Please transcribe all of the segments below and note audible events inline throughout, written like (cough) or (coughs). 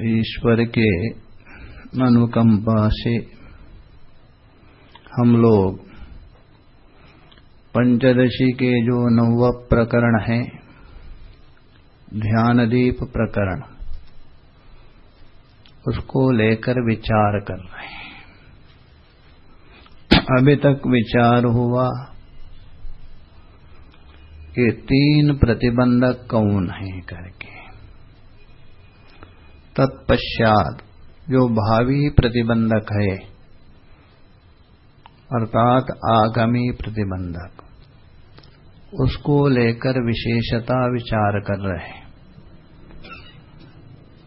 ईश्वर के अनुकंपा से हम लोग पंचदशी के जो नव प्रकरण है, ध्यानदीप प्रकरण, उसको लेकर विचार कर रहे हैं। अभी तक विचार हुआ कि तीन प्रतिबंधक कौन है करके। तत्पश्चात, जो भावी प्रतिबंधक है, अर्थात आगामी प्रतिबंधक, उसको लेकर विशेषता विचार कर रहे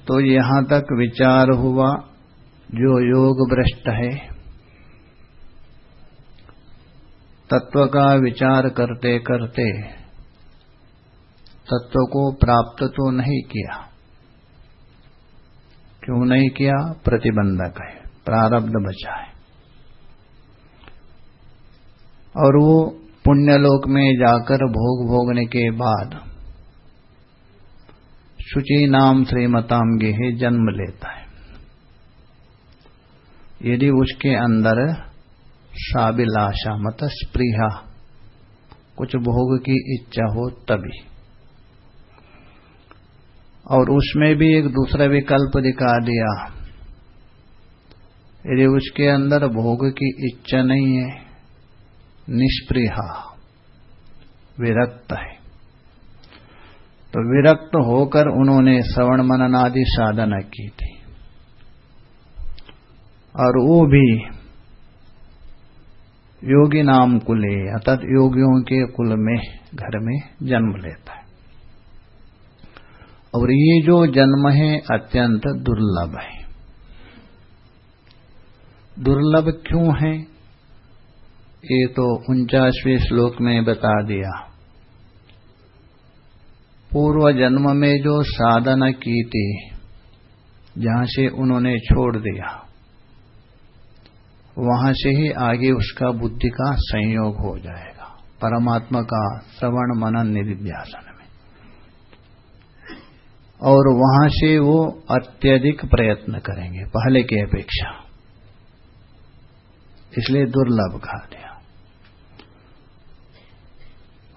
तो यहाँ तक विचार हुआ, जो योग भ्रष्ट है, तत्व का विचार करते करते तत्व को प्राप्त तो नहीं किया। क्यों नहीं किया? प्रतिबंधक है, प्रारब्ध बचा है। और वो पुण्यलोक में जाकर भोग भोगने के बाद शुचि नाम श्रीमताम गेहे जन्म लेता है। यदि उसके अंदर साबिलाशा मत स्प्रिया कुछ भोग की इच्छा हो तभी। और उसमें भी एक दूसरा विकल्प दिखा दिया। यदि उसके अंदर भोग की इच्छा नहीं है, निष्प्रिया, विरक्त है। तो विरक्त होकर उन्होंने श्रवण मनन आदि साधना की थी। और वो भी योगी नाम कुले अर्थात योगियों के कुल में, घर में जन्म लेता है। और ये जो जन्म है अत्यंत दुर्लभ है। दुर्लभ क्यों है? ये तो उनचासवें श्लोक में बता दिया। पूर्व जन्म में जो साधना की थी, जहाँ से उन्होंने छोड़ दिया, वहाँ से ही आगे उसका बुद्धि का संयोग हो जाएगा। परमात्मा का श्रवण मनन निधिध्यासन। और वहाँ से वो अत्यधिक प्रयत्न करेंगे, पहले की अपेक्षा। इसलिए दुर्लभ कहा गया।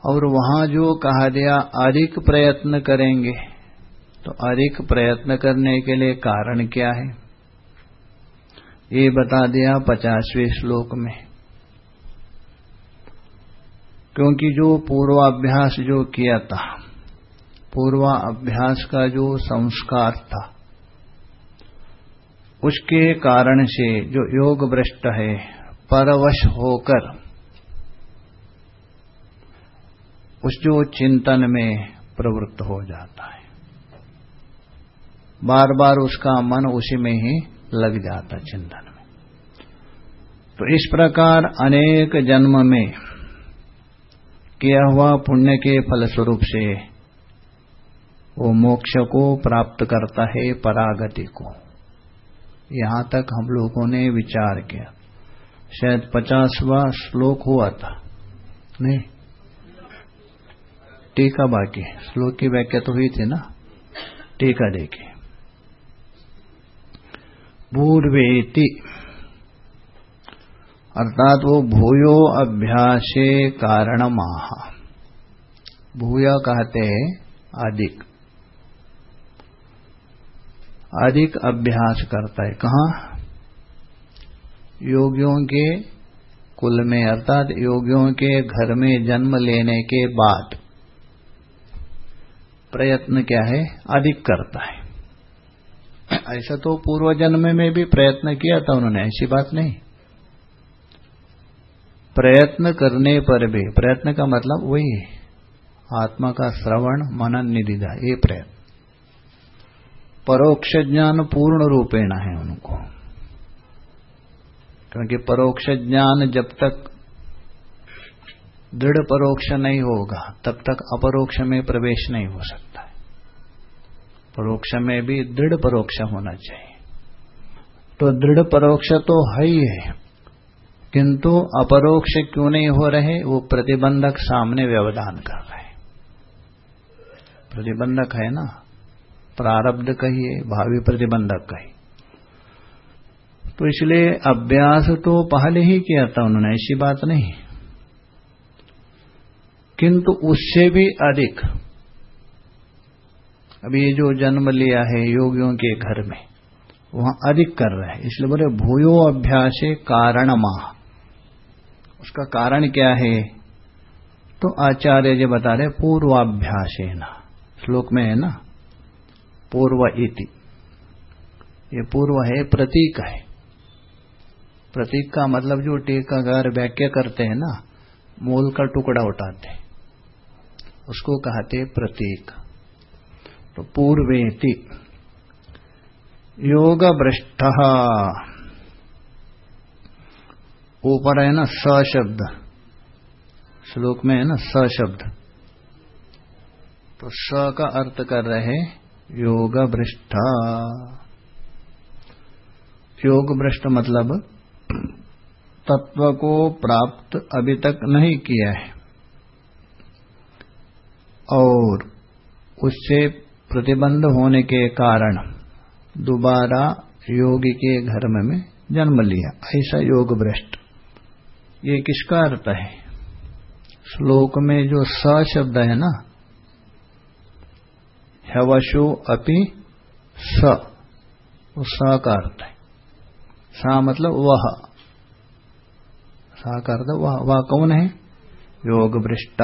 और वहाँ जो कहा गया, अधिक प्रयत्न करेंगे तो अधिक प्रयत्न करने के लिए कारण क्या है? ये बता दिया पचासवें श्लोक में। क्योंकि जो पूर्वाभ्यास जो किया था पूर्वा अभ्यास का जो संस्कार था, उसके कारण से जो योग भ्रष्ट है, परवश होकर उस जो चिंतन में प्रवृत्त हो जाता है। बार बार उसका मन उसी में ही लग जाता चिंतन में। तो इस प्रकार अनेक जन्म में किया हुआ पुण्य के फलस्वरूप से वो मोक्ष को प्राप्त करता है परागति को। यहाँ तक हम लोगों ने विचार किया। शायद पचासवा श्लोक हुआ था। नहीं। टीका बाकी श्लोक की व्याख्या तो हुई थी ना? टीका देखिए। पूर्वेति। अर्थात वो भूयो अभ्यासे कारण महा भूया कहते हैं अधिक। अधिक अभ्यास करता है। कहा? योगियों के कुल में, अर्थात योगियों के घर में जन्म लेने के बाद। प्रयत्न क्या है? अधिक करता है। ऐसा तो पूर्व जन्म में भी प्रयत्न किया था उन्होंने, ऐसी बात नहीं। प्रयत्न करने पर भी, प्रयत्न का मतलब वही है। आत्मा का श्रवण, मनन निधिदा ये प्रयत्न। परोक्ष ज्ञान पूर्ण रूपेण है उनको। क्योंकि परोक्ष ज्ञान जब तक दृढ़ परोक्ष नहीं होगा, तब तक अपरोक्ष में प्रवेश नहीं हो सकता है। परोक्ष में भी दृढ़ परोक्ष होना चाहिए। तो दृढ़ परोक्ष तो है ही है, किंतु अपरोक्ष क्यों नहीं हो रहे, वो प्रतिबंधक सामने व्यवधान कर रहे प्रतिबंधक है ना? प्रारब्ध कहिए, भावी प्रतिबंधक कहिए। तो इसलिए अभ्यास तो पहले ही किया था, उन्होंने ऐसी बात नहीं। किंतु उससे भी अधिक, अभी ये जो जन्म लिया है योगियों के घर में, वहाँ अधिक कर रहे हैं। इसलिए बोले, भूयो अभ्यास कारण माह उसका कारण क्या है? तो आचार्य जी बता रहे पूर्वाभ्यास है ना श्लोक में है ना? पूर्व इति। ये पूर्व है प्रतीक है। प्रतीक का मतलब जो टीकाकार व्याख्या करते हैं ना, मूल का टुकड़ा उठाते उसको कहते प्रतीक। तो पूर्वेति। योग भ्रष्ट ऊपर है ना, स शब्द। श्लोक में है ना, स शब्द। तो स का अर्थ कर रहे योग भ्रष्ट योग भ्रष्ट मतलब तत्व को प्राप्त अभी तक नहीं किया है। और उससे प्रतिबंध होने के कारण दोबारा योगी के धर्म में जन्म लिया। ऐसा योग भ्रष्ट ये किसका अर्थ है? श्लोक में जो स शब्द है ना हवशो अपि स। स का अर्थ है। सा मतलब वह। सा का अर्थ वह। वह कौन है? योग भ्रष्ट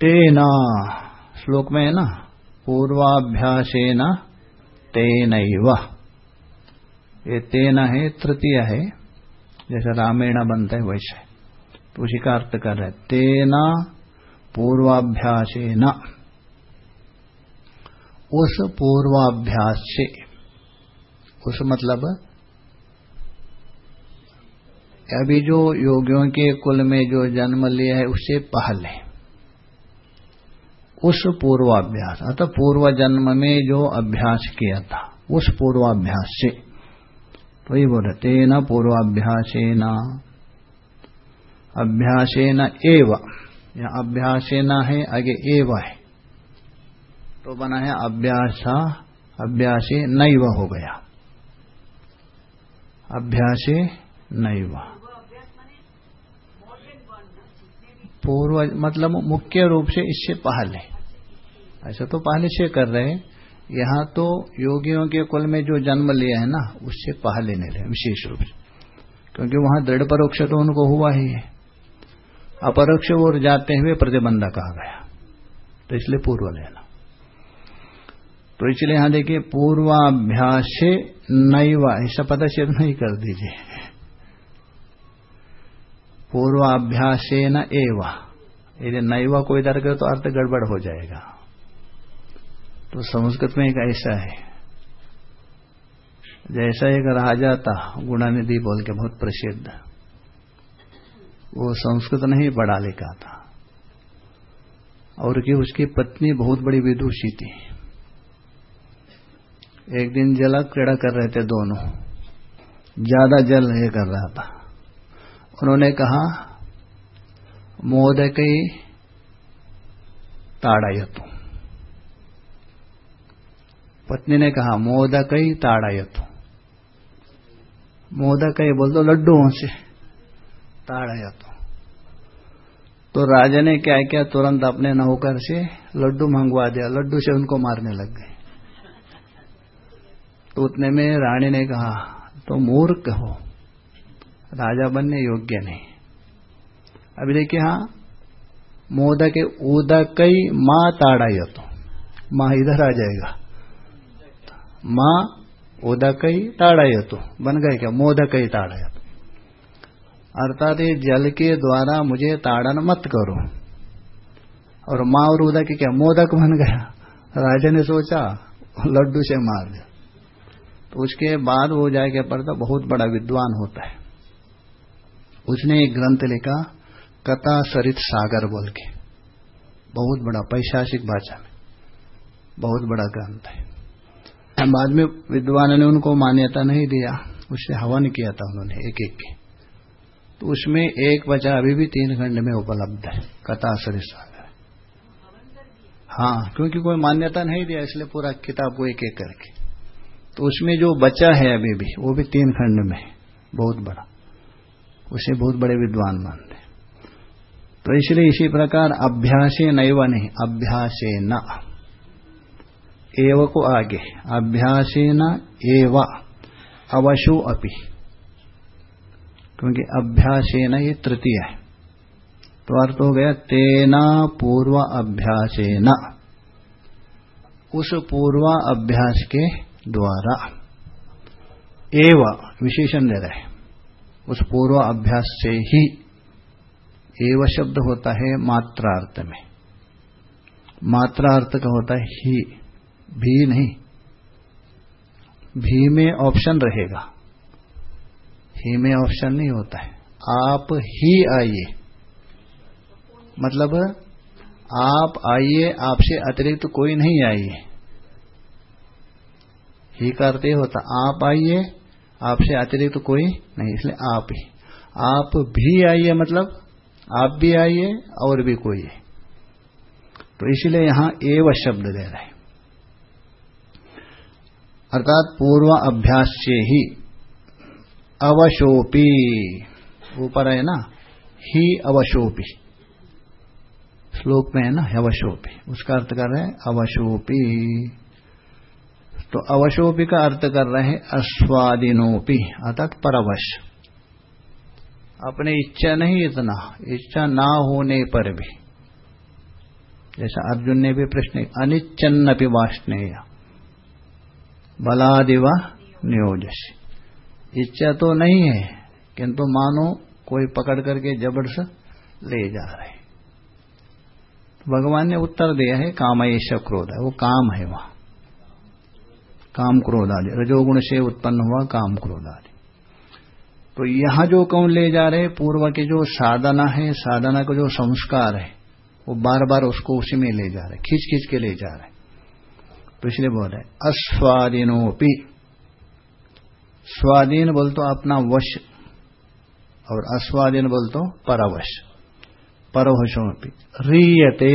तेना। श्लोक में है ना? पूर्वाभ्यासेन तेन ये तेन है, तृतीय है। जैसे रामेण बनता है, वैसे। उसी का अर्थ कर रहे तेना पूर्वाभ्यासेन। उस पूर्वाभ्यास से उस मतलब? अभी जो योगियों के कुल में जो जन्म लिया है, उससे पहले। उस पूर्वाभ्यास, अतः पूर्व जन्म में जो अभ्यास किया था, उस पूर्वाभ्यास से तो ये बोल तेना अभ्यास न एव। या अभ्यासेना है, आगे एव है। तो बना है अभ्यास, अभ्यासे नैव हो गया। अभ्यासे नैव। पूर्व मतलब मुख्य रूप से इससे पहले। ऐसा तो पहले से कर रहे हैं। यहाँ तो योगियों के कुल में जो जन्म लिया है ना, उससे पहले नहीं रहे विशेष रूप से। क्योंकि वहाँ दृढ़ परोक्ष तो उनको हुआ ही है। अपरोक्ष और जाते हुए प्रतिबंधक आ गया। तो इसलिए पूर्व लेना। तो इसलिए यहाँ देखिए, पूर्वाभ्यास नैवा, ऐसा पता सिद्ध नहीं कर दीजिए। पूर्वाभ्यास न एवा। यदि नैवा को इधर कर तो अर्थ गड़बड़ हो जाएगा। तो संस्कृत में एक ऐसा है। जैसा एक राजा था, गुणानिधि बोल के बहुत प्रसिद्ध। वो संस्कृत नहीं पढ़ा लिखा था। और कि उसकी पत्नी बहुत बड़ी विदुषी थी। एक दिन जला क्रीड़ा कर रहे थे दोनों। ज़्यादा जल ये कर रहा था। उन्होंने कहा मोदकई ताड़ायतु। पत्नी ने कहा, मोदक ही ताड़ायत। मोदक ही बोल दो लड्डुओं से ताड़ायत। तो राजा ने क्या किया, तुरंत अपने नौकर से लड्डू मंगवा दिया। लड्डू से उनको मारने लग गए। तो उतने में रानी ने कहा तो मूर्ख हो। राजा बनने योग्य नहीं। अभी देखिए हाँ मोदक उदक माँ ताड़ायत माँ इधर आ जाएगा। माँ माँ उदकई ताड़ायतु बन गए क्या? मोदक मोदकई ताड़ायतु अर्थात ये जल के द्वारा मुझे ताड़न मत करो। और माँ और उदक क्या? मोदक बन गया। राजा ने सोचा, लड्डू से मार दिया तो उसके बाद वो जाके पड़ता बहुत बड़ा विद्वान होता है। उसने एक ग्रंथ लिखा, कथा सरित सागर बोल के। बहुत बड़ा पैशासिक भाषा में। बहुत बड़ा ग्रंथ है। बाद में विद्वान ने उनको मान्यता नहीं दिया। उससे हवन किया था उन्होंने एक एक के। तो उसमें एक बचा, अभी भी तीन खंड में उपलब्ध है, कथा सरित सागर। हाँ क्योंकि कोई मान्यता नहीं दिया, इसलिए पूरा किताब को एक एक करके। तो उसमें जो बचा है अभी भी, वो भी तीन खंड में बहुत बड़ा। उसे बहुत बड़े विद्वान मानते तो इसलिए इसी प्रकार अभ्यासे नैव नहीं, अभ्यासे न। एव को आगे, अभ्यासे न एव, अवशु अपि। क्योंकि अभ्यासे न ये तृतीय है। तो अर्थ हो गया, तेना पूर्व अभ्यास न। उस पूर्वा अभ्यास के द्वारा एव विशेषण दे रहे उस पूर्व अभ्यास से ही एव शब्द होता है मात्रार्थ में। मात्रार्थ का होता है ही, भी नहीं। भी में ऑप्शन रहेगा। ही में ऑप्शन नहीं होता है। आप ही आइए। मतलब आप आइए, आपसे अतिरिक्त तो कोई नहीं आइए। ही करते होता आप आइए, आपसे अतिरिक्त तो कोई नहीं, इसलिए आप ही। आप भी आइए मतलब आप भी आइए और भी कोई है। तो इसलिए यहाँ एव शब्द दे रहे अर्थात पूर्व अभ्यास से ही अवशोपी, ऊपर है ना, ही अवशोपी। श्लोक में है ना, अवशोपी। उसका अर्थ कर रहे हैं अवशोपी। तो अवशोपी का अर्थ कर रहे हैं अस्वादिनोपी, अर्थात परवश। अपने इच्छा नहीं इतना, इच्छा ना होने पर भी। जैसा अर्जुन ने भी प्रश्न अनिच्छन्नपि वाष्णेय, बलादिवा नियोजस। इच्छा तो नहीं है, किंतु मानो कोई पकड़ करके जबर से ले जा रहे। भगवान ने उत्तर दिया है कामयश क्रोध है, वो काम है वहाँ। काम क्रोध आदि रजोगुण से उत्पन्न हुआ, काम क्रोध आदि तो यहाँ जो कौन ले जा रहे पूर्व के जो साधना है, साधना का जो संस्कार है, वो बार बार उसको उसी में ले जा रहे खींच खींच के ले जा रहे तो इसलिए बोल रहे अस्वाधीनोपी स्वाधीन बोल तो अपना वश, और अस्वाधीन बोल तो परवश। परवशोपी रीयते,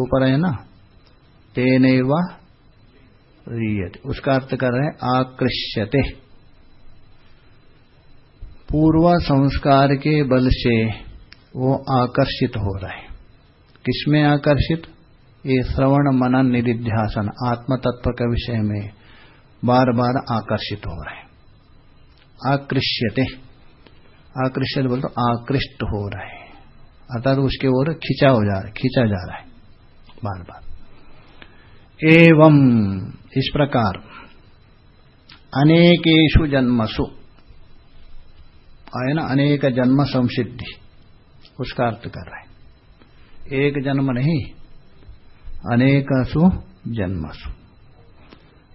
ऊपर है ना? तेन रीयते। उसका अर्थ कर रहे हैं, आकृष्यते। पूर्व संस्कार के बल से वो आकर्षित हो रहे है। किसमें आकर्षित? ये श्रवण मनन निधिध्यासन आत्म तत्व के विषय में बार बार आकर्षित हो रहे आकृष्यते। आकृष्यत बोल तो आकृष्ट हो रहे अर्थात उसके ओर खींचा हो जा रहा है, खींचा जा रहा है बार बार एवं इस प्रकार अनेकेशु जन्मसु आए ना अनेक जन्म संसिद्धि, उसका अर्थ कर रहा एक जन्म नहीं, अनेकसु जन्मसु।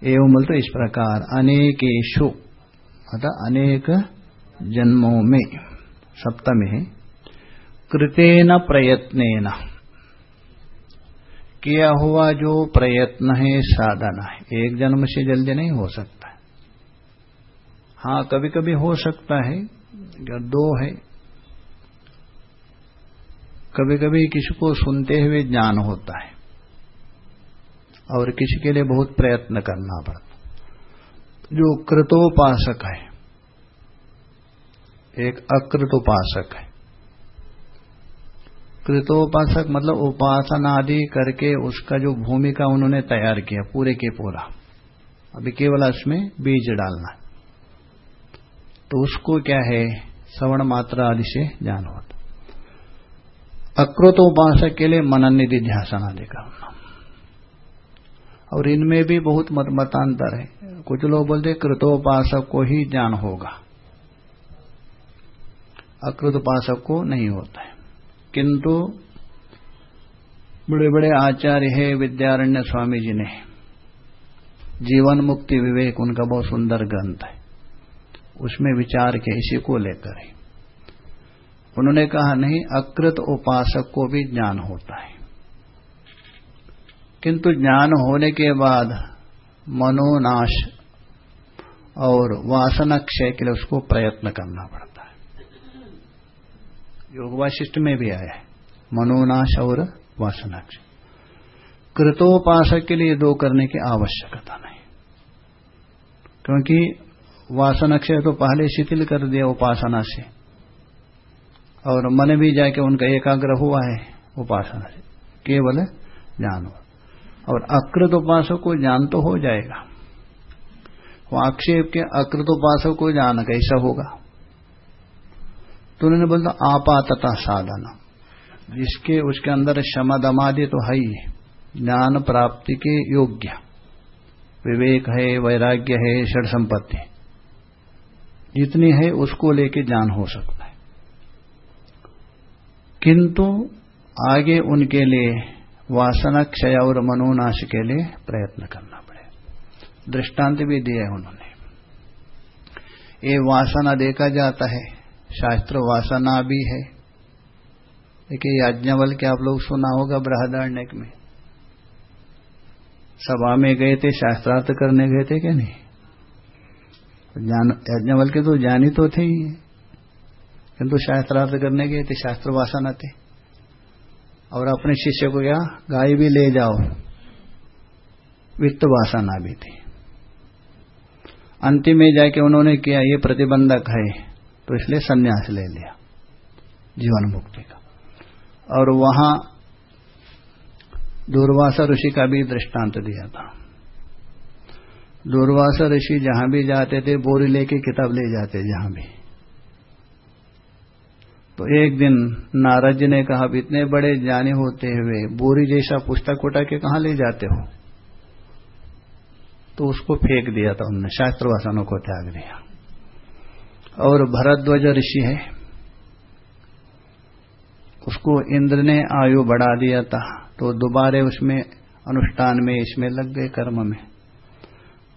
एवं बोलते इस प्रकार अनेकेशु अतः अनेक जन्मों में, सप्तम कृतेन प्रयत्न किया हुआ जो प्रयत्न है, साधना है। एक जन्म से जल्दी नहीं हो सकता। हाँ कभी कभी हो सकता है अगर दो है। कभी कभी किसी को सुनते हुए ज्ञान होता है। और किसी के लिए बहुत प्रयत्न करना पड़ता जो कृतोपासक है, एक अकृतोपासक है। कृतोपासक मतलब उपासना आदि करके उसका जो भूमिका उन्होंने तैयार किया, पूरे के पूरा। अभी केवल उसमें बीज डालना। तो उसको क्या है? श्रवण मात्रा आदि से ज्ञान होता अकृतोपासक के लिए मनन निधि ध्यान आदि का। और इनमें भी बहुत मत मतांतर है। कुछ लोग बोलते कृतोपासक को ही ज्ञान होगा। अकृत उपासक को नहीं होता है। किंतु बड़े बड़े आचार्य है विद्यारण्य स्वामी जी ने। जीवन मुक्ति विवेक उनका बहुत सुंदर ग्रंथ है। उसमें विचार के इसी को लेकर है। उन्होंने कहा, नहीं, अकृत उपासक को भी ज्ञान होता है। किंतु ज्ञान होने के बाद मनोनाश और वासना क्षय के लिए उसको प्रयत्न करना पड़ता योग वाशिष्ट में भी आया है। मनोनाश और वासनाक्ष। कृतोपासक के लिए दो करने की आवश्यकता नहीं। क्योंकि वासन अक्षय तो पहले शिथिल कर दिया उपासना से और मन भी जाके उनका एकाग्र हुआ है उपासना से केवल ज्ञान। हो और अकृत उपासक को ज्ञान तो हो जाएगा। वो आक्षेप के अकृत उपासक को ज्ञान कैसा होगा? तो उन्होंने बोला आपातता साधन। जिसके, उसके अंदर दमादि तो है ही। ज्ञान प्राप्ति के योग्य। विवेक है, वैराग्य है, षड संपत्ति। जितनी है, उसको लेके ज्ञान हो सकता है। किंतु, आगे उनके लिए वासना, क्षय और मनोनाश के लिए प्रयत्न करना पड़े। दृष्टांत भी दिए उन्होंने। ये वासना देखा जाता है। शास्त्र वासना भी है। देखिए याज्ञावल के आप लोग सुना होगा बृहदारण्य में। सभा में गए थे, शास्त्रार्थ करने गए थे क्या नहीं? ज्ञान यज्ञवल के तो ज्ञानी तो थे ही। किंतु शास्त्रार्थ करने गए थे, शास्त्र वासना थे। और अपने शिष्य को क्या? गाय भी ले जाओ। वित्त वासना भी थी। अंतिम में जाके उन्होंने किया, ये प्रतिबंधक है। तो इसलिए संन्यास ले लिया, जीवन मुक्ति का। और वहाँ दूर्वासा ऋषि का भी दृष्टांत दिया था। दूर्वासा ऋषि जहाँ भी जाते थे, बोरी लेके किताब ले जाते जहाँ भी। तो एक दिन नारद जी ने कहा इतने बड़े जाने होते हुए बोरी जैसा पुस्तक उठा के कहा ले जाते हो? तो उसको फेंक दिया था उनने, शास्त्रवासनों को त्याग दिया। और भरद्वज ऋषि है। उसको इंद्र ने आयु बढ़ा दिया था तो दोबारे उसमें अनुष्ठान में इसमें लग गए कर्म में।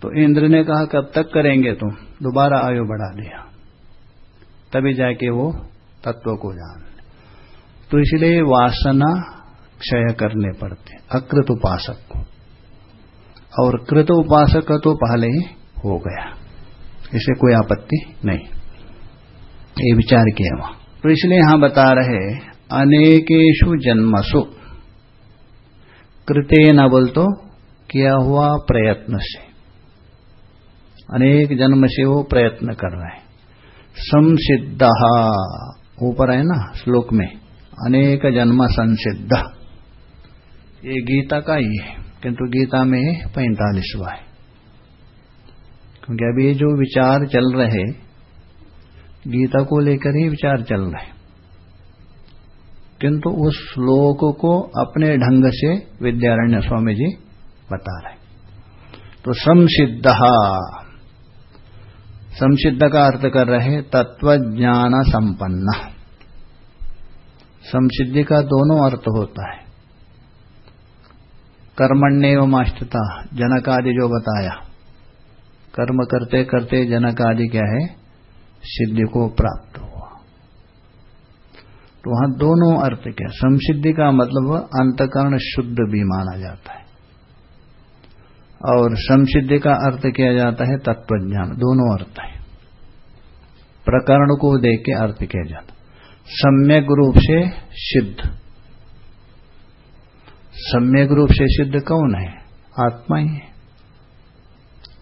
तो इंद्र ने कहा, कब तक करेंगे तुम? दोबारा आयु बढ़ा दिया। तभी जाके वो तत्व को जान तो इसलिए वासना क्षय करने पड़ते, अकृत उपासक को। और कृत उपासक का तो पहले ही हो गया। इसे कोई आपत्ति नहीं। ये विचार किया वहाँ तो इसलिए यहाँ बता रहे अनेकेशु जन्मसु। कृते न बोल तो किया हुआ प्रयत्न से। अनेक जन्म से वो प्रयत्न कर रहे हैं। संसिद्ध, ऊपर है ना, श्लोक में, अनेक जन्म संसिद्ध। ये गीता का ही है, किंतु गीता में पैंतालीसवा है। क्योंकि अभी जो विचार चल रहे गीता को लेकर ही विचार चल रहे किंतु उस श्लोक को अपने ढंग से विद्यारण्य स्वामी जी बता रहे तो समसिद्ध समसिद्ध का अर्थ कर रहे तत्व ज्ञान संपन्न। समसिद्धि का दोनों अर्थ होता है। कर्मण्य माष्टता जनक आदि जो बताया। कर्म करते करते जनक आदि क्या है? सिद्धि को प्राप्त हुआ। तो वहाँ दोनों अर्थ क्या? समसिद्धि का मतलब अंतकरण शुद्ध भी माना जाता है। और समसिद्धि का अर्थ किया जाता है तत्वज्ञान, दोनों अर्थ है। प्रकरण को देख के अर्थ किया जाता सम्यक रूप से सिद्ध। सम्यक रूप से सिद्ध कौन है? आत्मा ही है।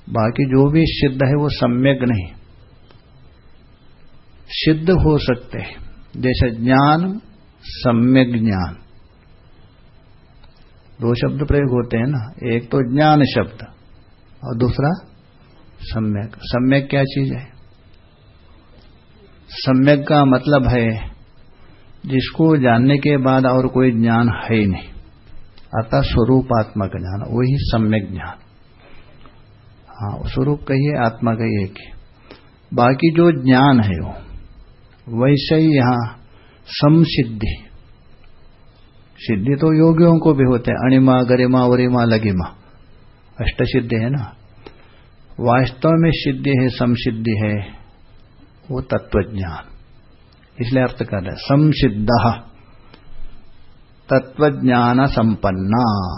बाकी जो भी सिद्ध है वो सम्यक नहीं। सिद्ध हो सकते हैं। जैसे ज्ञान, सम्यक ज्ञान। दो शब्द प्रयोग होते हैं ना। एक तो ज्ञान शब्द और दूसरा सम्यक। सम्यक क्या चीज़ है? सम्यक का मतलब है जिसको जानने के बाद और कोई ज्ञान है ही नहीं। अतः स्वरूपात्मक ज्ञान, वही सम्यक ज्ञान। हाँ स्वरूप कहिए, आत्मा का एक बाकी जो ज्ञान है वो वैसे ही यहाँ समसिद्धि। सिद्धि तो योगियों को भी होते हैं। अणिमा, गरिमा उरिमा लगिमा। अष्ट सिद्धि है ना? वास्तव में सिद्धि है, समसिद्धि है, वो तत्वज्ञान। इसलिए अर्थ कर रहे समसिद्ध। तत्वज्ञान संपन्ना।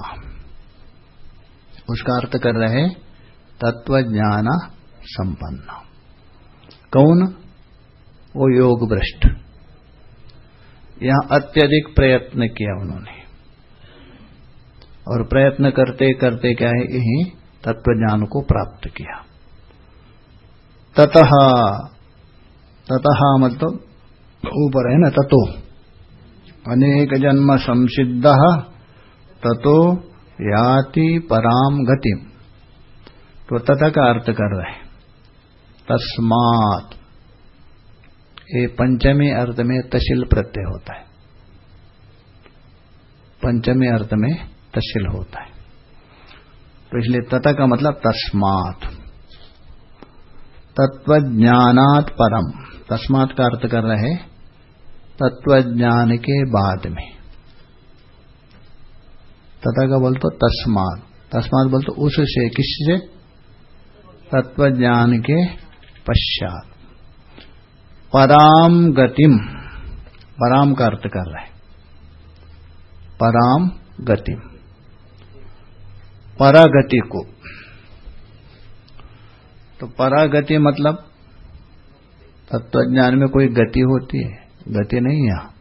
उसका अर्थ कर रहे तत्वज्ञान संपन्ना। कौन? वो योग भ्रष्ट। यहाँ अत्यधिक प्रयत्न किया उन्होंने। और प्रयत्न करते करते क्या है यही तत्व ज्ञान को प्राप्त किया। ततः ततः मतलब ऊपर है ना, ततो। अनेक जन्म संसिद्ध ततो याति पराम गति तो तथा का अर्थ कर रहे तस्मात। ये पंचमी अर्थ में तशिल प्रत्यय होता है। पंचमी अर्थ में तशिल होता है। तो इसलिए तथा का मतलब तस्मात। तत्वज्ञानात परम। तस्मात का अर्थ कर रहे तत्वज्ञान के बाद में। तथा का बोल तो तस्मात। तस्मात बोल तो उससे किससे तत्वज्ञान के पश्चात। पराम गतिम। पराम का अर्थ कर रहे पराम गतिम। परागति को। तो परागति मतलब तत्वज्ञान में कोई गति होती है। गति नहीं यहाँ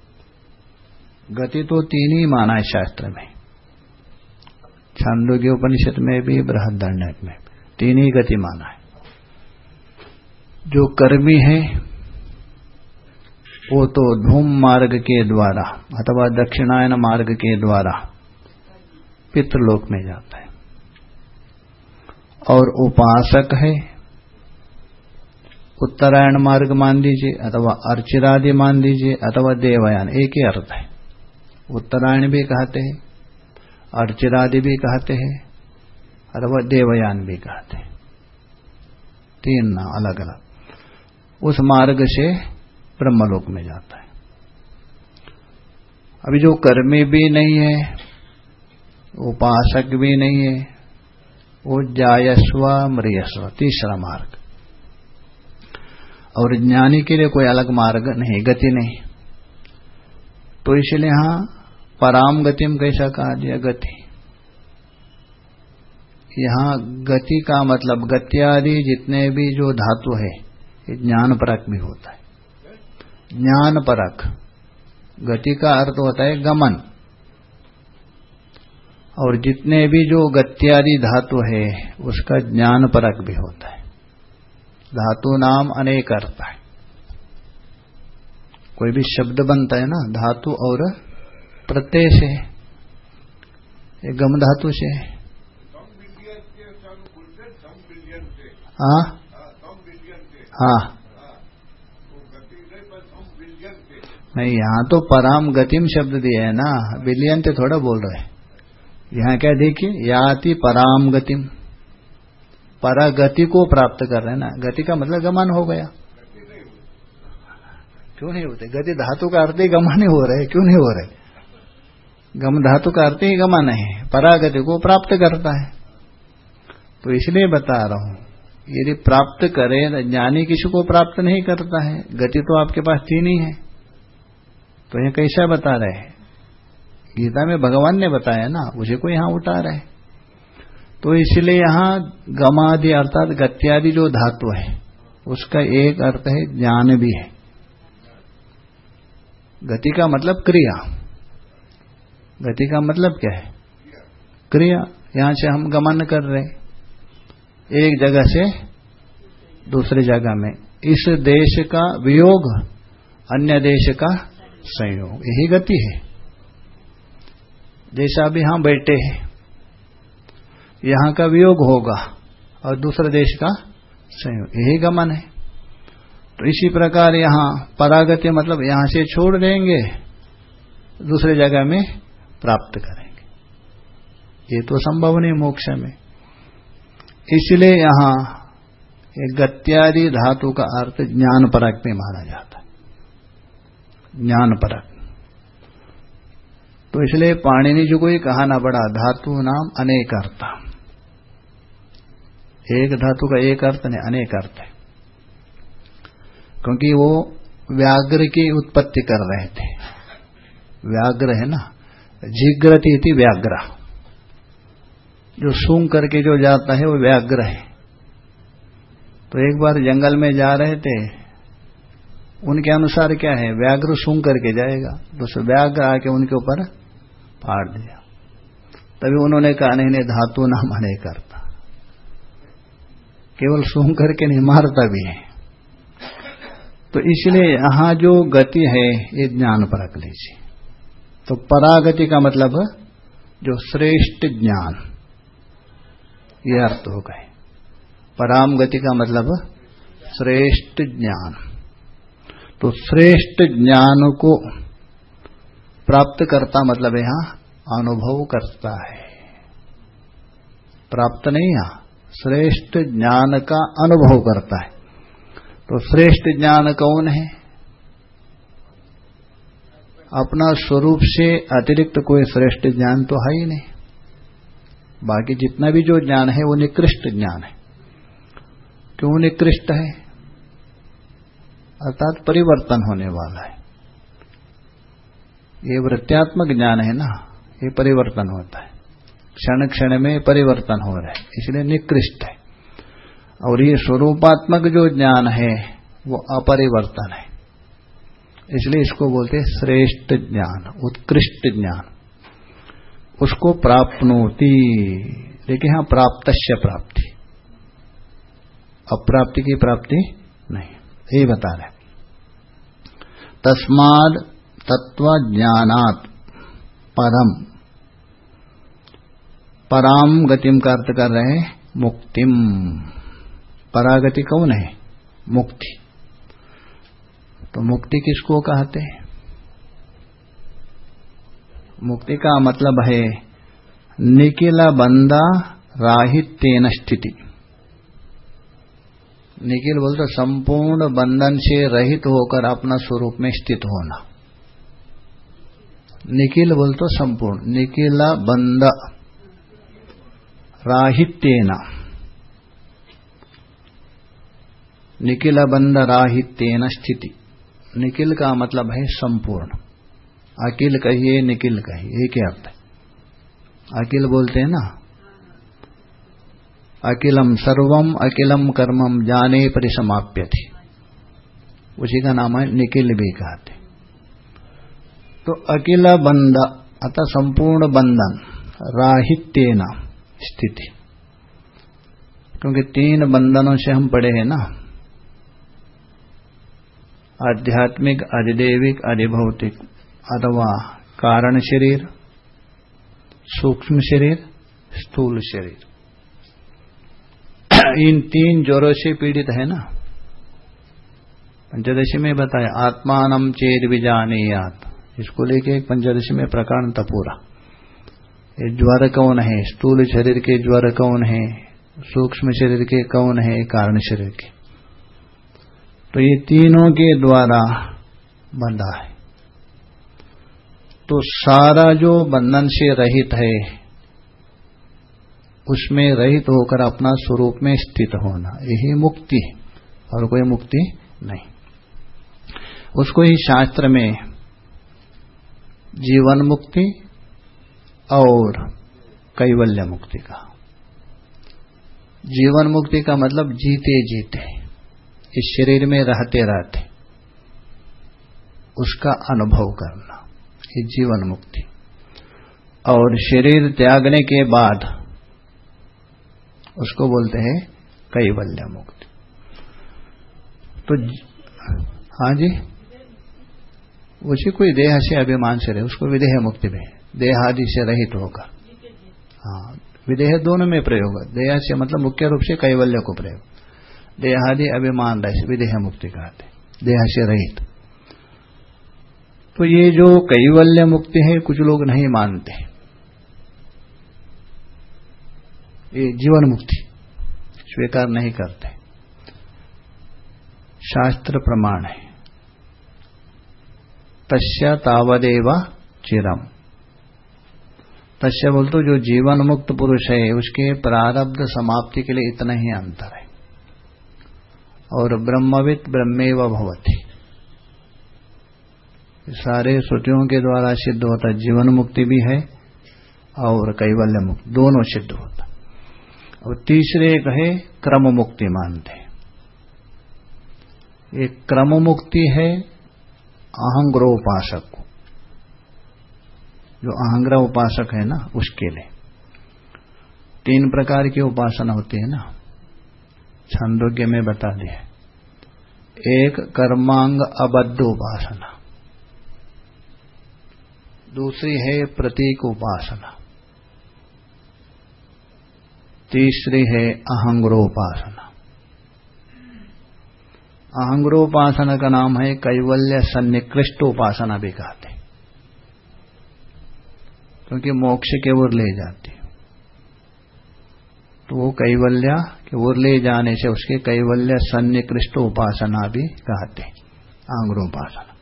गति तो तीन ही माना है शास्त्र में। छांदोग्य उपनिषद में भी बृहदण्ड में तीन ही गति माना है। जो कर्मी है वो तो धूम मार्ग के द्वारा, अथवा दक्षिणायन मार्ग के द्वारा पितृलोक में जाता है। और उपासक है, उत्तरायण मार्ग मान लीजिए, अथवा अर्चिरादि मान लीजिए, अथवा देवयान, एक ही अर्थ है। उत्तरायण भी कहते हैं, अर्चिरादि भी कहते हैं, अथवा देवयान भी कहते हैं। तीन ना अलग अलग उस मार्ग से ब्रह्मलोक में जाता है। अभी जो कर्मी भी नहीं है, उपासक भी नहीं है, वो जायस्व मृयस्व, तीसरा मार्ग। और ज्ञानी के लिए कोई अलग मार्ग नहीं, गति नहीं। तो इसलिए यहाँ पराम गतिम कैसा कहा दिया गति। यहाँ गति का मतलब गत्यादि जितने भी जो धातु है, ये ज्ञान परक भी होता है। ज्ञान परक गति का अर्थ होता है गमन। और जितने भी जो गत्यादि धातु है उसका ज्ञान परक भी होता है। धातु नाम अनेक अर्थ है। कोई भी शब्द बनता है ना धातु और प्रत्यय से। ये गम धातु से। हाँ। हाँ। नहीं, यहाँ तो पराम गतिम शब्द दिया है ना। बिलियन तो थोड़ा बोल रहे यहाँ क्या देखिए, याति पराम गतिम। परागति को प्राप्त कर रहे हैं ना। गति का मतलब गमन हो गया। क्यों नहीं होते? गति धातु का अर्थ ही गमन ही हो रहे क्यों नहीं हो रहे? गम धातु का अर्थ ही गमन है। परागति को प्राप्त करता है। तो इसलिए बता रहा हूँ, यदि प्राप्त करे ज्ञानी किसी को प्राप्त नहीं करता है, गति तो आपके पास थी नहीं है। तो यह कैसा बता रहे हैं? गीता में भगवान ने बताया ना उसे को यहाँ उठा रहे तो इसलिए यहाँ गमादि अर्थात गत्यादि जो धातु है, उसका एक अर्थ है ज्ञान भी है। गति का मतलब क्रिया। गति का मतलब क्या है? क्रिया। यहाँ से हम गमन कर रहे एक जगह से दूसरी जगह में। इस देश का वियोग अन्य देश का संयोग, यही गति है। जैसा अभी हम बैठे हैं, यहाँ का वियोग होगा और दूसरे देश का संयोग, यही गमन है। तो इसी प्रकार यहाँ परागति मतलब यहाँ से छोड़ देंगे, दूसरे जगह में प्राप्त करेंगे। ये तो संभव नहीं मोक्ष में। इसलिए यहाँ गत्यादि धातु का अर्थ ज्ञान परक में माना जाता ज्ञान परक। तो इसलिए पाणिनि जी को ही कहा ना बड़ा धातु नाम अनेक अर्थ एक धातु का एक अर्थ नहीं, अनेक अर्थ है। क्योंकि वो व्याघ्र की उत्पत्ति कर रहे थे। व्याघ्र है ना? जिग्रति थी व्याघ्र। जो सूंग करके जो जाता है, वो व्याघ्र है। तो एक बार जंगल में जा रहे थे उनके अनुसार क्या है? व्याघ्र सूंग करके जाएगा। तो व्याघ्र आके उनके ऊपर फाड़ दिया। तभी उन्होंने कहा, नहीं नहीं, धातु नाम मने करता। केवल सूंघ करके नहीं, मारता भी है। तो इसलिए यहाँ जो गति है, ये ज्ञान परख लीजिए। तो परागति का मतलब जो श्रेष्ठ ज्ञान, ये अर्थ हो गए। पराम गति का मतलब श्रेष्ठ ज्ञान। तो श्रेष्ठ ज्ञान को प्राप्त करता मतलब यहाँ अनुभव करता है। प्राप्त नहीं यहाँ, श्रेष्ठ ज्ञान का अनुभव करता है। तो श्रेष्ठ ज्ञान कौन है? अपना स्वरूप से अतिरिक्त कोई श्रेष्ठ ज्ञान तो है ही नहीं। बाकी जितना भी जो ज्ञान है, वो निकृष्ट ज्ञान है। क्यों निकृष्ट है? अर्थात परिवर्तन होने वाला है। ये वृत्त्यात्मक ज्ञान है ना, ये परिवर्तन होता है। क्षण क्षण में परिवर्तन हो रहा है, इसलिए निकृष्ट है। और ये स्वरूपात्मक जो ज्ञान है, वो अपरिवर्तन है। इसलिए इसको बोलते हैं श्रेष्ठ ज्ञान, उत्कृष्ट ज्ञान। उसको प्राप्नोति, देखिए यहाँ प्राप्त प्राप्ति। अप्राप्ति की प्राप्ति नहीं। यही बता रहे तस्माद तत्व ज्ञानात परम। पराम गतिम का अर्थ कर रहे हैं, मुक्तिम। परागति कौन है? मुक्ति। तो मुक्ति किसको कहते हैं? मुक्ति का मतलब है निकिला बंदा राहित्यन स्थिति। निखिल बोलते, संपूर्ण बंधन से रहित होकर अपना स्वरूप में स्थित होना। निखिल बोलते, संपूर्ण, निखिल बंद राहित्येना। निखिल बंद राहित्येन स्थिति। निखिल का मतलब है संपूर्ण। अकिल कहिए, निखिल कहिए एक ही अर्थ अकिल बोलते हैं ना अकिलम सर्वम अकिलम कर्मम जाने परिसमाप्य थी उसी का नाम है निखिल भी कहते। तो अकिल बंद, अतः संपूर्ण बंधन, राहित्येन स्थिति। क्योंकि तीन बंधनों से हम पड़े हैं ना। आध्यात्मिक, अधिदेविक, अधिभौतिक, अथवा कारण शरीर, सूक्ष्म शरीर, स्थूल शरीर। (coughs) इन तीन ज्वरों से पीड़ित है ना? पंचदशी में बताया, आत्मान चेत जाने यात इसको लेके पंचदशी में प्रकार था पूरा। ये ज्वर कौन है? स्थूल शरीर के ज्वर कौन है? सूक्ष्म शरीर के कौन है? कारण शरीर के। तो ये तीनों के द्वारा बंधा है। तो सारा जो बंधन से रहित है उसमें रहित तो होकर अपना स्वरूप में स्थित होना। यही मुक्ति और कोई मुक्ति नहीं। उसको ही शास्त्र में जीवन मुक्ति और कैवल्य मुक्ति का जीवन मुक्ति का मतलब जीते जीते, इस शरीर में रहते रहते, उसका अनुभव करना, ये जीवन मुक्ति। और शरीर त्यागने के बाद उसको बोलते हैं कैवल्य मुक्ति। तो हाँ जी? उसी कोई देह से अभिमान से रहे, उसको विदेह मुक्ति में, देहादि से रहित होगा हाँ विदेह दोनों में प्रयोग है। देह से मतलब मुख्य रूप से कैवल्य को प्रयोग। देहादि अभिमान रहे, विदेह मुक्ति कहते देह से रहित। तो ये जो कैवल्य मुक्ति है, कुछ लोग नहीं मानते। ये जीवन मुक्ति। स्वीकार नहीं करते। शास्त्र प्रमाण है। तस्य तावदेव चिरम। तस्य बोलते जो जीवन मुक्त पुरुष है, उसके प्रारब्ध समाप्ति के लिए इतना ही अंतर है। और ब्रह्मविद ब्रह्मेव भवती। सारे श्रुतियों के द्वारा सिद्ध होता जीवन मुक्ति भी है और कैवल्य मुक्ति, दोनों सिद्ध होता और तीसरे कहे क्रम मुक्ति मानते ये क्रम मुक्ति है अहंग्र उपासक को। जो अहंग्र उपासक है ना, उसके लिए। तीन प्रकार की उपासना होती है ना। छंदोग्य में बता दिए एक कर्मांग अबद्ध उपासना। दूसरी है प्रतीक उपासना। तीसरी है अहंग्रोपासना। अहंग्रोपासना का नाम है कैवल्य सन्निकृष्ट उपासना भी कहते क्योंकि मोक्ष के ओर ले जाती तो वो कैवल्य के ओर ले जाने से उसके कैवल्य सन्निकृष्ट उपासना भी कहते अहंग्रोपासना।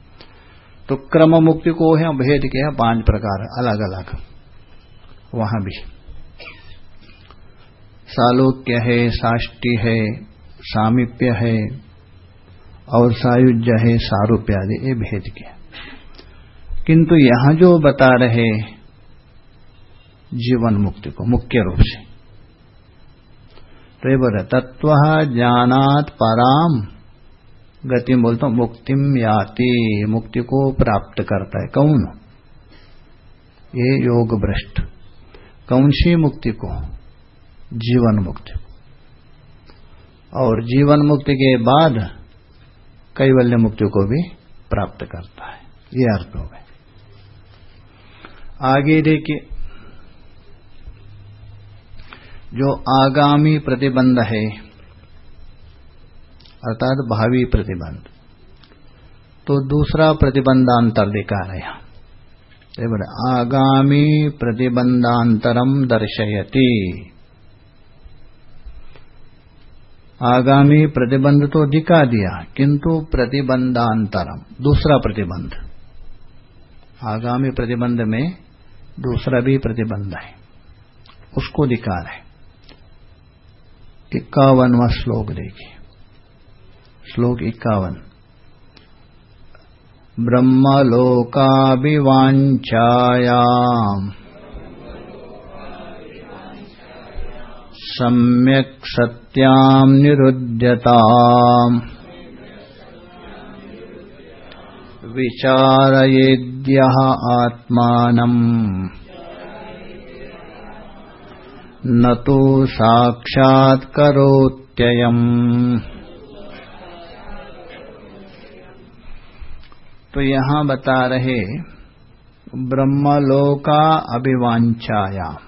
तो क्रम मुक्ति को है, भेद के हैं, पाँच प्रकार अलग अलग वहाँ भी। सालोक्य है साष्टी है सामिप्य है और सायुज्य है सारूप्य आदि ये भेद के किंतु यहाँ जो बता रहे जीवन मुक्ति को, मुख्य रूप से तो ये बोल रहे तत्व ज्ञानात पराम गति में बोलता हूँ, मुक्तिम याति, मुक्ति को प्राप्त करता है। कौन? ये योग भ्रष्ट। कौन सी मुक्ति को? जीवन मुक्ति और जीवन मुक्ति के बाद कैवल्य मुक्ति को भी प्राप्त करता है। ये अर्थ हो गए आगे देखिए, जो आगामी प्रतिबंध है, अर्थात भावी प्रतिबंध तो दूसरा प्रतिबंधांतर दिखा रहे हैं आगामी प्रतिबंधांतरम दर्शयती। आगामी प्रतिबंध तो दिखा दिया, किंतु प्रतिबंधांतरम, दूसरा प्रतिबंध। आगामी प्रतिबंध में दूसरा भी प्रतिबंध है। उसको दिखा रहे इक्यावनवा श्लोक देखिए। श्लोक इक्यावन। ब्रह्मलोकाभिवाञ्छायाम्। सम्यक् सत्याम् निरुध्यताम्। न तु तो यहाँ बता रहे ब्रह्मलोका अभिवांछाया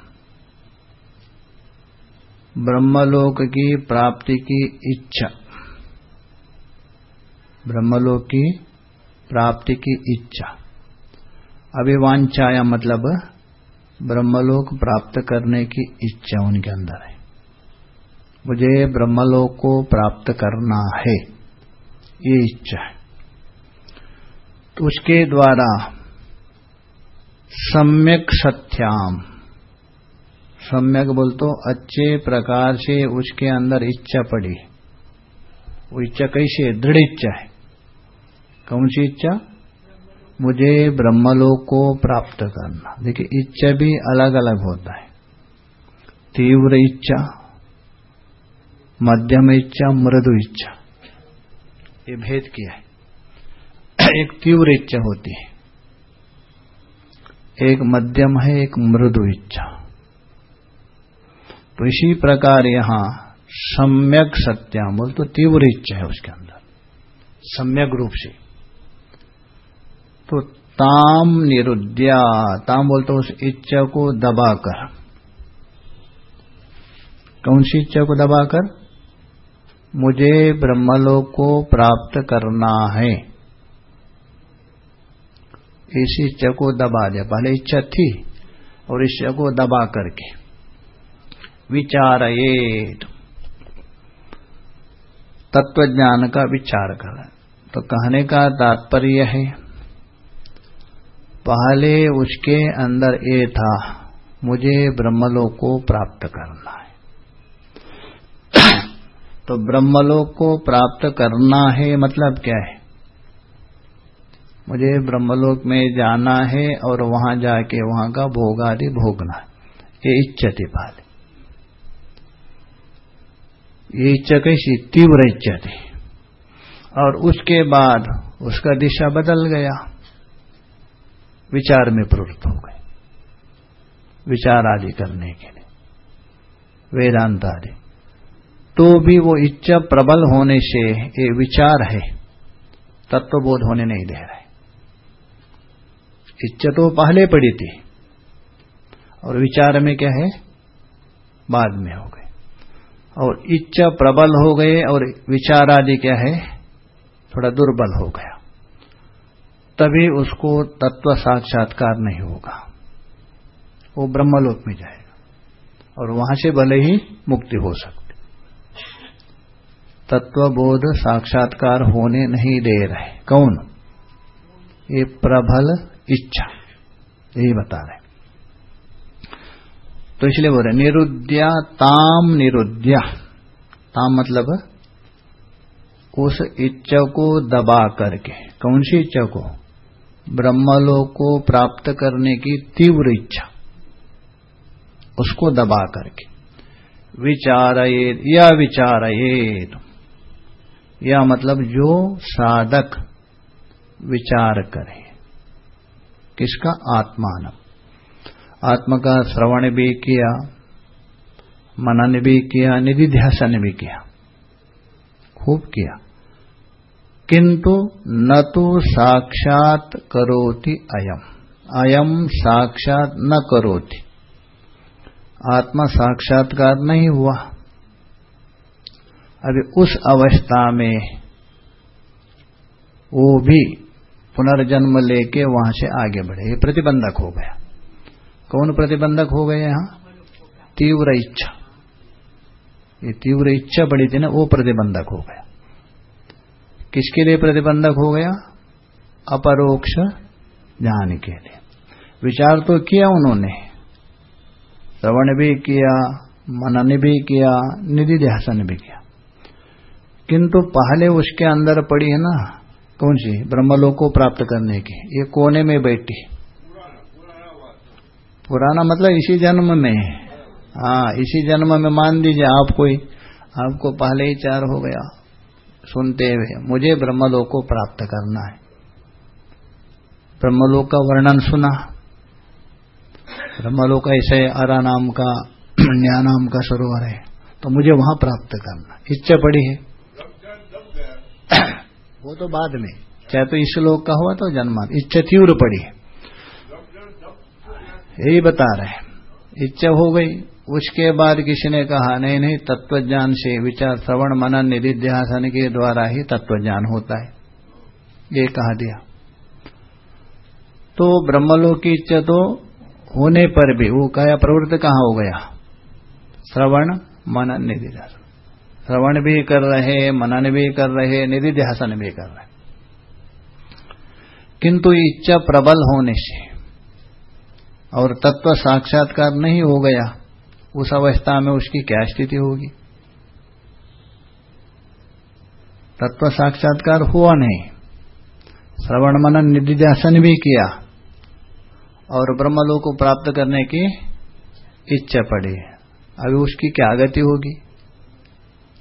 ब्रह्मलोक की प्राप्ति की इच्छा। ब्रह्मलोक की प्राप्ति की इच्छा। अभिवांछाया मतलब ब्रह्मलोक प्राप्त करने की इच्छा उनके अंदर है। मुझे ब्रह्मलोक को प्राप्त करना है। ये इच्छा है। तो उसके द्वारा सम्यक सत्याम सम्यक बोल तो अच्छे प्रकार से उसके अंदर इच्छा पड़ी। वो इच्छा कैसी? है दृढ़ इच्छा है। कौन सी इच्छा? मुझे ब्रह्मलोक को प्राप्त करना। देखिए, इच्छा भी अलग अलग होता है। तीव्र इच्छा, मध्यम इच्छा, मृदु इच्छा। ये भेद किया है। एक तीव्र इच्छा होती है। एक मध्यम है, एक मृदु इच्छा। तो इसी प्रकार यहाँ सम्यक सत्या, बोल तो तीव्र इच्छा है उसके अंदर। सम्यक रूप से। तो ताम निरुद्या, ताम बोलते उस इच्छा को दबाकर। कौन सी इच्छा को दबाकर? मुझे ब्रह्मलोक को प्राप्त करना है। इस इच्छा को दबा दिया। पहले इच्छा थी और इच्छा को दबा करके। विचारयेत। तत्वज्ञान का विचार कर तो कहने का तात्पर्य है, पहले उसके अंदर ये था, मुझे ब्रह्मलोक को प्राप्त करना है। (coughs) तो ब्रह्मलोक को प्राप्त करना है मतलब क्या है? मुझे ब्रह्मलोक में जाना है और वहाँ जाके वहाँ का भोग आदि भोगना है। ये इच्छा थी पहले ये इच्छा कैसी तीव्र इच्छा थी और उसके बाद उसका दिशा बदल गया। विचार में प्रवृत्त हो गए। विचार आदि करने के लिए। वेदांत आदि। तो भी वो इच्छा प्रबल होने से ये विचार है। तत्वबोध होने नहीं दे रहा इच्छा तो पहले पड़ी थी। और विचार में क्या है? बाद में हो गए और इच्छा प्रबल हो गए और विचार आदि क्या है? थोड़ा दुर्बल हो गया। तभी उसको तत्व साक्षात्कार नहीं होगा। वो ब्रह्मलोक में जाएगा और वहाँ से भले ही मुक्ति हो सकती। तत्वबोध साक्षात्कार होने नहीं दे रहे। कौन? ये प्रबल इच्छा। यही बता रहे। तो इसलिए बोल रहे निरुद्या ताम निरुद्या। ताम मतलब उस इच्छा को दबा करके। कौन सी इच्छा को ब्रह्मलोक को प्राप्त करने की तीव्र इच्छा। उसको दबा करके। विचारयेत, या विचारयेत। या मतलब जो साधक विचार करे। किसका? आत्मान आत्मा का श्रवण भी किया, मनन भी किया निधि ध्यासन भी किया, खूब किया। किंतु न तो साक्षात करोति अयम अयम साक्षात न करोति। आत्मा साक्षात्कार नहीं हुआ। अभी उस अवस्था में वो भी पुनर्जन्म लेके वहाँ से आगे बढ़े, प्रतिबंधक हो गया। कौन प्रतिबंधक हो गए यहाँ? तीव्र इच्छा। ये तीव्र इच्छा बड़ी थी ना वो प्रतिबंधक हो गया। किसके लिए प्रतिबंधक हो गया? अपरोक्ष ज्ञान के लिए। विचार तो किया उन्होंने। श्रवण भी किया, मनन भी किया, निधि ध्यासन भी किया। किंतु पहले उसके अंदर पड़ी है ना, कौन सी? ब्रह्मलोक को प्राप्त करने की। ये कोने में बैठी। पुराना मतलब इसी जन्म में हाँ। इसी जन्म में मान दीजिए आप कोई, आपको पहले ही चार हो गया। सुनते हुए, मुझे ब्रह्मलोक को प्राप्त करना है। ब्रह्मलोक का वर्णन सुना। ब्रह्मलोक ऐसे अरा नाम का, न्या नाम का सरोवर है। तो मुझे वहाँ प्राप्त करना। इच्छा पड़ी है। (coughs) वो तो बाद में। चाहे तो इस लोक का हुआ तो जन्म। इच्छा तीव्र पड़ी है। यही बता रहे इच्छा हो गई। उसके बाद किसी ने कहा, नहीं नहीं, तत्वज्ञान से विचार श्रवण मनन निधिध्यासन के द्वारा ही तत्वज्ञान होता है। ये कहा दिया। तो ब्रह्मलोक की इच्छा तो होने पर भी, वो कहा प्रवृत्त कहाँ हो गया? श्रवण मनन निधिध्यासन। श्रवण भी कर रहे, मनन भी कर रहे, निधिध्यासन भी कर रहे। किंतु इच्छा प्रबल होने से और तत्व साक्षात्कार नहीं हो गया, उस अवस्था में उसकी क्या स्थिति होगी? तत्व साक्षात्कार हुआ नहीं। श्रवण मनन निधिध्यासन भी किया और ब्रह्मलोक को प्राप्त करने की इच्छा पड़ी। अभी उसकी क्या गति होगी?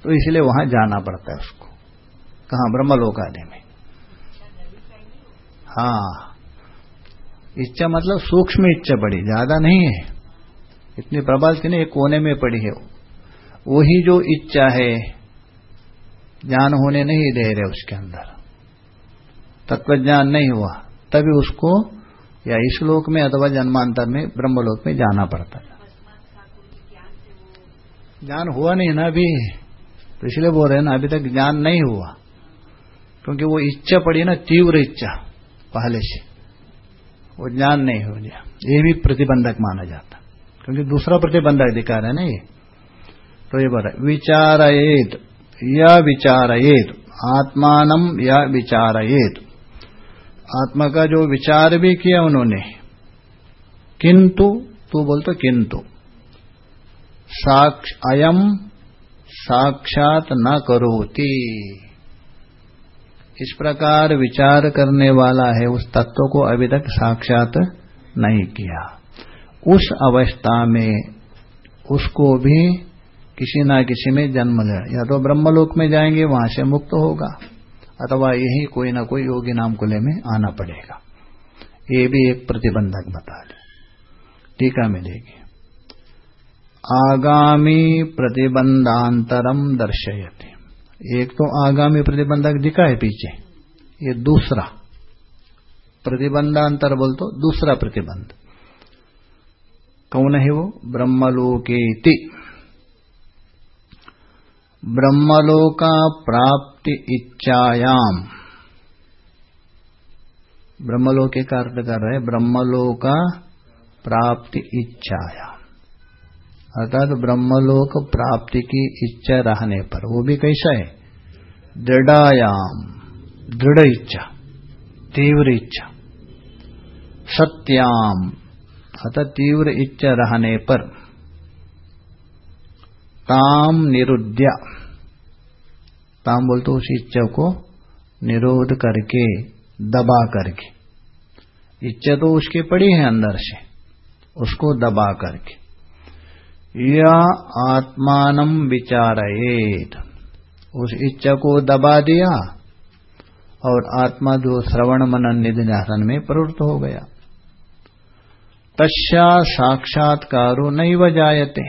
तो इसलिए वहाँ जाना पड़ता है उसको। कहा? ब्रह्मलोक आदि में। हाँ। इच्छा मतलब सूक्ष्म इच्छा पड़ी, ज़्यादा नहीं है। इतनी प्रबल थी ना नहीं कोने में पड़ी है वही जो इच्छा है, ज्ञान होने नहीं दे रहे उसके अंदर। तत्व ज्ञान नहीं हुआ, तभी उसको या इस लोक में अथवा जन्मांतर में, ब्रह्मलोक में जाना पड़ता है। ज्ञान हुआ नहीं ना अभी तो इसलिए बोल रहे हैं ना, अभी तक ज्ञान नहीं हुआ। क्योंकि वो इच्छा पड़ी ना, तीव्र इच्छा, पहले से। वो ज्ञान नहीं हो गया। ये भी प्रतिबंधक माना जाता। क्योंकि दूसरा प्रतिबंधक अधिकार है ना ये? तो ये बोला विचारयेत, या विचारयेत आत्मान या विचारयेत। आत्मा का जो विचार भी किया उन्होंने, किंतु, तू बोलते किंतु, साक्ष, अयम साक्षात न करोती। इस प्रकार विचार करने वाला है, उस तत्व को अभी तक साक्षात नहीं किया। उस अवस्था में उसको भी किसी ना किसी में जन्म ले, या तो ब्रह्मलोक में जाएँगे, वहाँ से मुक्त होगा, अथवा यही कोई ना कोई योगी नाम कुले में आना पड़ेगा। ये भी एक प्रतिबंधक बता दें। टीका में देगी आगामी प्रतिबंधांतरम दर्शयते। एक तो आगामी प्रतिबंधक दिखा है पीछे। ये दूसरा। प्रतिबंधांतर बोल तो दूसरा प्रतिबंध। कौन है वो? ब्रह्मलोकेति। ब्रह्मलोका प्राप्ति इच्छायाम। ब्रह्मलोके का अर्थ कर रहे ब्रह्मलोका प्राप्ति इच्छायाम। अर्थात ब्रह्मलोक प्राप्ति की इच्छा रहने पर, वो भी कैसा है? दृढ़ायाम, दृढ़ इच्छा, तीव्र इच्छा, सत्याम अतः तीव्र इच्छा रहने पर, ताम निरुद्या, ताम बोलते उस इच्छा को निरोध करके, दबा करके। इच्छा तो उसकी पड़ी है अंदर से, उसको दबा करके। या आत्मान विचारेत उस इच्छा को दबा दिया और आत्मा जो श्रवण मनन निधिध्यासन में प्रवृत्त हो गया। तस्या साक्षात्कारो नहीं जायते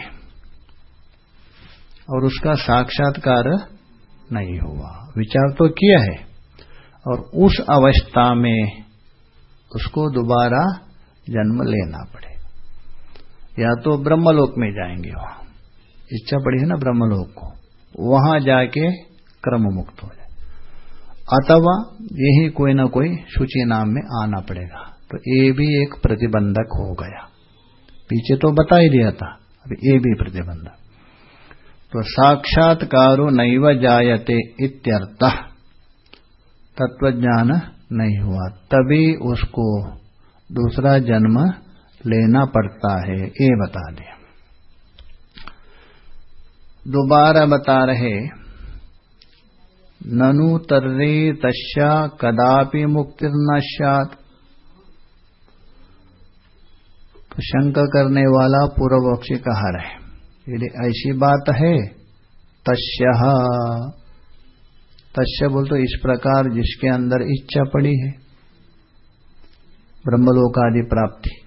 और उसका साक्षात्कार नहीं हुआ। विचार तो किया है और उस अवस्था में उसको दोबारा जन्म लेना पड़ेगा या तो ब्रह्मलोक में जाएँगे वहाँ। इच्छा पड़ी है ना ब्रह्मलोक को? वहाँ जाके क्रम मुक्त हो जाए। अथवा यही कोई ना कोई सूची नाम में आना पड़ेगा। तो ये भी एक प्रतिबंधक हो गया। पीछे तो बता ही दिया था। अब ये भी प्रतिबंधक। तो साक्षात्कारो नैव जायते इत्यर्थ। तत्वज्ञान नहीं हुआ। तभी उसको दूसरा जन्म लेना पड़ता है, ये बता दिया दोबारा बता रहे, ननु तर्रे तस्या कदापि मुक्तिर्नश्यात तो शंका करने वाला पूर्व पक्षी कहा रहे? यदि ऐसी बात है, तस्य तस्य बोल तो इस प्रकार जिसके अंदर इच्छा पड़ी है ब्रह्मलोक आदि प्राप्ति।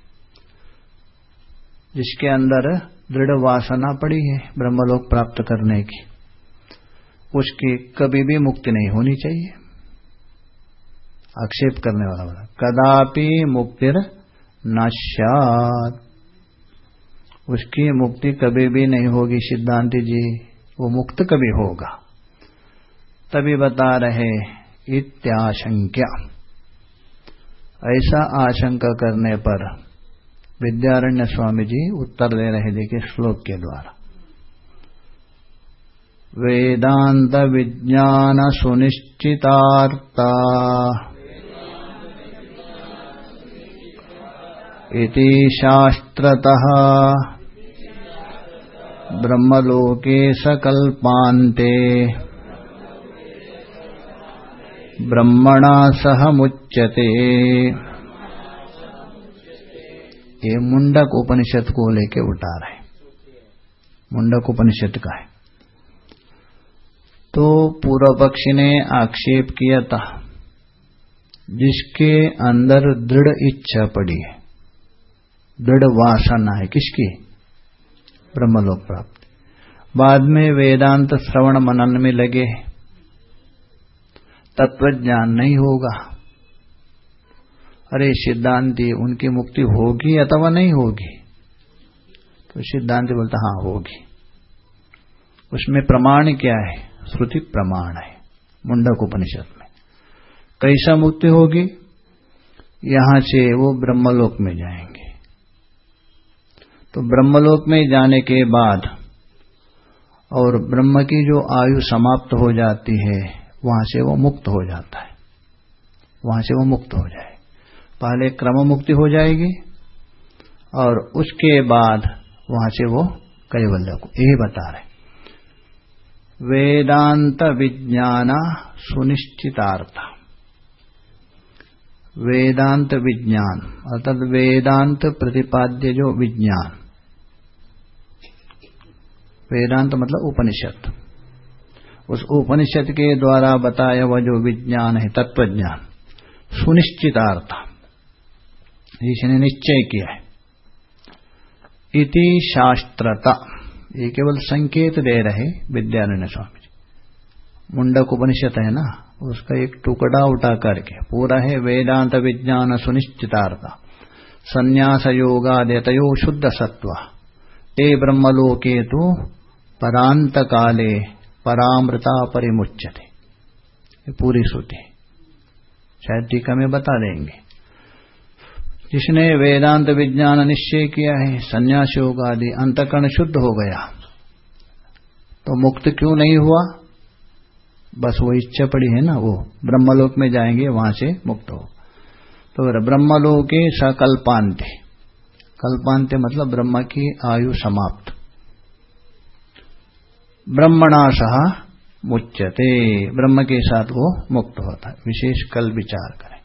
जिसके अंदर दृढ़ वासना पड़ी है ब्रह्मलोक प्राप्त करने की। उसकी कभी भी मुक्ति नहीं होनी चाहिए। आक्षेप करने वाला वाला कदापि मुक्तिर नश्यात उसकी मुक्ति कभी भी नहीं होगी, सिद्धांति जी। वो मुक्त कभी होगा। तभी बता रहे, इत्याशंक्या। ऐसा आशंका करने पर विद्यारण्य स्वामी जी उत्तर दे रहे देखिए श्लोक के द्वारा। वेदांत विज्ञान सुनिश्चितार्ता इति शास्त्रतः। ब्रह्मलोके सकल्पान्ते। ब्रह्मणा सह मुच्यते। ये मुंडक उपनिषद को लेके उठा रहे मुंडक उपनिषद का है। तो पूर्व पक्षी ने आक्षेप किया था, जिसके अंदर दृढ़ इच्छा पड़ी है। दृढ़ वासना है। किसकी? ब्रह्मलोक प्राप्त। बाद में वेदांत श्रवण मनन में लगे तत्व ज्ञान नहीं होगा। अरे सिद्धांति, उनकी मुक्ति होगी अथवा नहीं होगी? तो सिद्धांति बोलता हाँ होगी। उसमें प्रमाण क्या है? श्रुति प्रमाण है, मुंडक उपनिषद में। कैसा मुक्ति होगी? यहाँ से वो ब्रह्मलोक में जाएँगे। तो ब्रह्मलोक में जाने के बाद और ब्रह्म की जो आयु समाप्त हो जाती है, वहाँ से वो मुक्त हो जाता है। वहाँ से वो मुक्त हो जाए। पहले क्रम मुक्ति हो जाएगी और उसके बाद वहाँ से वो कैवल्य को यही बता रहे वेदांत विज्ञान सुनिश्चितार्थ। वेदांत विज्ञान, अर्थात वेदांत प्रतिपाद्य जो विज्ञान। वेदांत मतलब उपनिषद। उस उपनिषद के द्वारा बताया हुआ जो विज्ञान है, तत्वज्ञान, सुनिश्चितार्थ। जिसने निश्चय किया है। इति शास्त्रता। ये केवल संकेत दे रहे विद्यानंद स्वामी जी। मुंडक उपनिषद है ना, उसका एक टुकड़ा उठा करके, पूरा है वेदांत विज्ञान सुनिश्चितार्था। संन्यास योगादयो शुद्ध सत्व। ते ब्रह्मलोके तो परांत काले परामृता परिमुच्यते। पूरी श्रुति शायद टीका में बता देंगे। जिसने वेदांत विज्ञान निश्चय किया है संन्यास योग आदि अंतकरण शुद्ध हो गया। तो मुक्त क्यों नहीं हुआ? बस वो इच्छा पड़ी है ना, वो ब्रह्मलोक में जाएँगे, वहाँ से मुक्त हो। तो ब्रह्मलोके सकल्पांते कल्पांते मतलब ब्रह्म की आयु समाप्त। ब्रह्मणाश मुच्यते। ब्रह्म के साथ वो मुक्त होता है। विशेष कल विचार करें।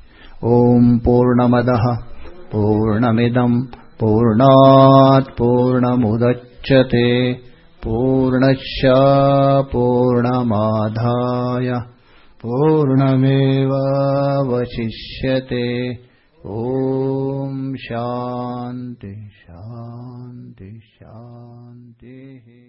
ओम पूर्णमद। पूर्णमिदम् पूर्णात् पूर्णमुदच्यते पूर्णश्च पूर्णमाधाय पूर्णमेवावशिष्यते ॐ शान्ति शान्ति शान्तिः।